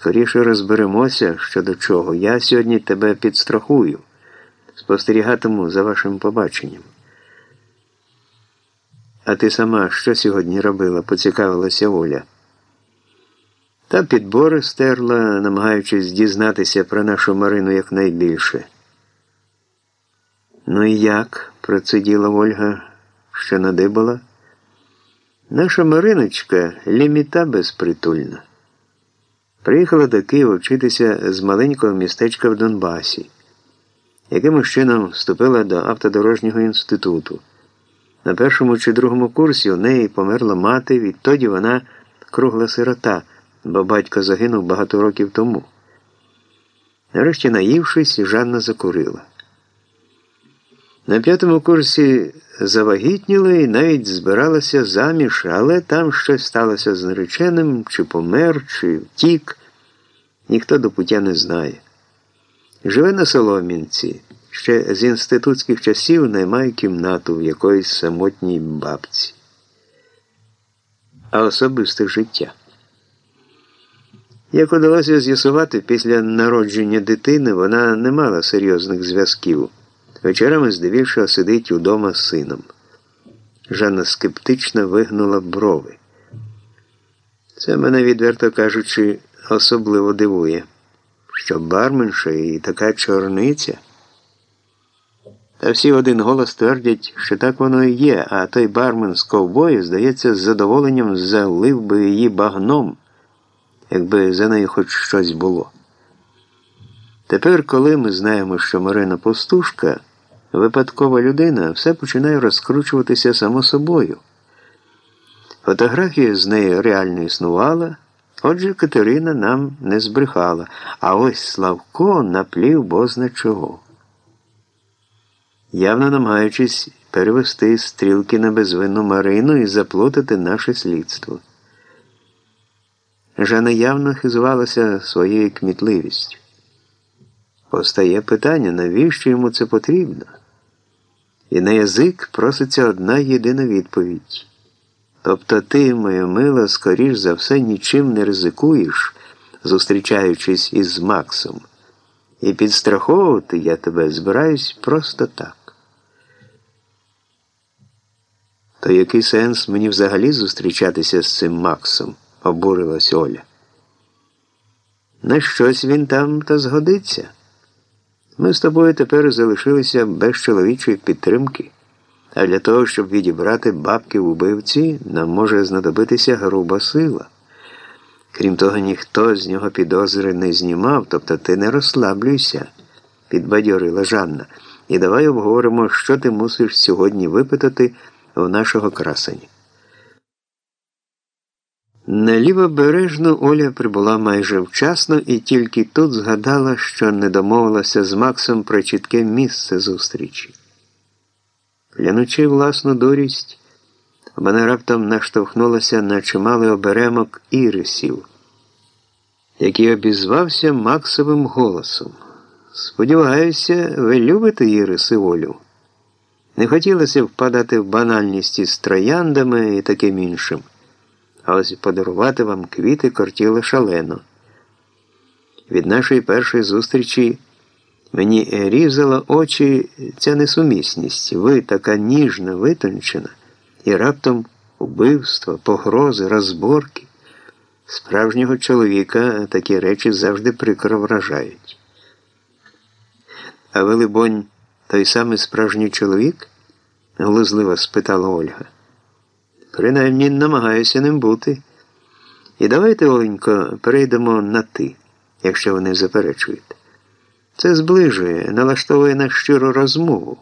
Скоріше розберемося, що до чого. Я сьогодні тебе підстрахую, спостерігатиму за вашим побаченням. А ти сама що сьогодні робила? поцікавилася Оля. Та підбори стерла, намагаючись дізнатися про нашу Марину якнайбільше. Ну і як? проциділа Ольга, що надибала. Наша Мариночка ліміта безпритульна. Приїхала до Києва вчитися з маленького містечка в Донбасі, якимось чином вступила до автодорожнього інституту. На першому чи другому курсі у неї померла мати, відтоді вона кругла сирота, бо батько загинув багато років тому. Нарешті, наївшись, Жанна закурила. На п'ятому курсі завагітніла і навіть збиралася заміж, але там щось сталося з нареченим, чи помер, чи втік. Ніхто до пуття не знає. Живе на Соломінці, ще з інститутських часів наймає кімнату в якоїсь самотній бабці. А особисте життя. Як удалося з'ясувати, після народження дитини вона не мала серйозних зв'язків. Вечорами здебільшого сидить удома з сином. Жанна скептично вигнула брови. Це мене, відверто кажучи, особливо дивує, що барменша і така чорниця. Та всі один голос твердять, що так воно і є, а той бармен з ковбою, здається, з задоволенням залив би її багном, якби за нею хоч щось було. Тепер, коли ми знаємо, що Марина пустушка, випадкова людина, все починає розкручуватися само собою. Фотографія з нею реально існувала, отже, Катерина нам не збрехала, а ось Славко наплів бозна чого. Явно намагаючись перевести стрілки на безвинну Марину і заплутати наше слідство. Жанна явно хизувалася своєю кмітливістю. Постає питання, навіщо йому це потрібно? І на язик проситься одна єдина відповідь. Тобто ти, моя мила, скоріш за все, нічим не ризикуєш, зустрічаючись із Максом. І підстраховувати я тебе збираюсь просто так. То який сенс мені взагалі зустрічатися з цим Максом? обурилась Оля. На щось він там та згодиться. Ми з тобою тепер залишилися без чоловічої підтримки, а для того, щоб відібрати бабки убивці, нам може знадобитися груба сила. Крім того, ніхто з нього підозри не знімав, тобто ти не розслаблюйся, підбадьорила Жанна. І давай обговоримо, що ти мусиш сьогодні випитати у нашого красені. На лівобережну Оля прибула майже вчасно і тільки тут згадала, що не домовилася з Максом про чітке місце зустрічі. Клянучи власну дурість, вона раптом наштовхнулася на чималий оберемок ірисів, який обізвався Максовим голосом. Сподіваюся, ви любите іриси Олю. Не хотілося впадати в банальність із трояндами і таким іншим а ось подарувати вам квіти кортіло шалено. Від нашої першої зустрічі мені різала очі ця несумісність. Ви така ніжна, витончена, і раптом убивство, погрози, розборки. Справжнього чоловіка такі речі завжди прикро вражають. А ви, либонь, той самий справжній чоловік? глузливо спитала Ольга. Принаймні намагаюся ним бути. І давайте, Оленько, перейдемо на ти, якщо ви не заперечуєте. Це зближує, налаштовує на щиру розмову.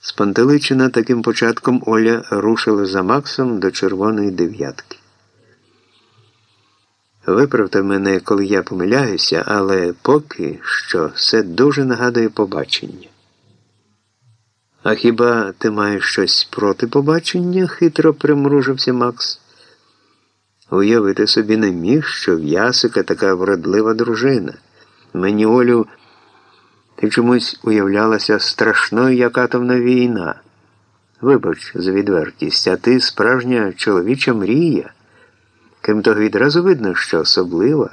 Спантеличена таким початком Оля рушила за Максом до червоної дев'ятки. Виправте мене, коли я помиляюся, але поки що все дуже нагадує побачення. А хіба ти маєш щось проти побачення? хитро примружився Макс. Уявити собі не міг, що в Ясика така вродлива дружина. Мені Олю, ти чомусь уявлялася страшною, як атомна війна. Вибач за відвертість, а ти справжня чоловіча мрія. Крім того, відразу видно, що особлива,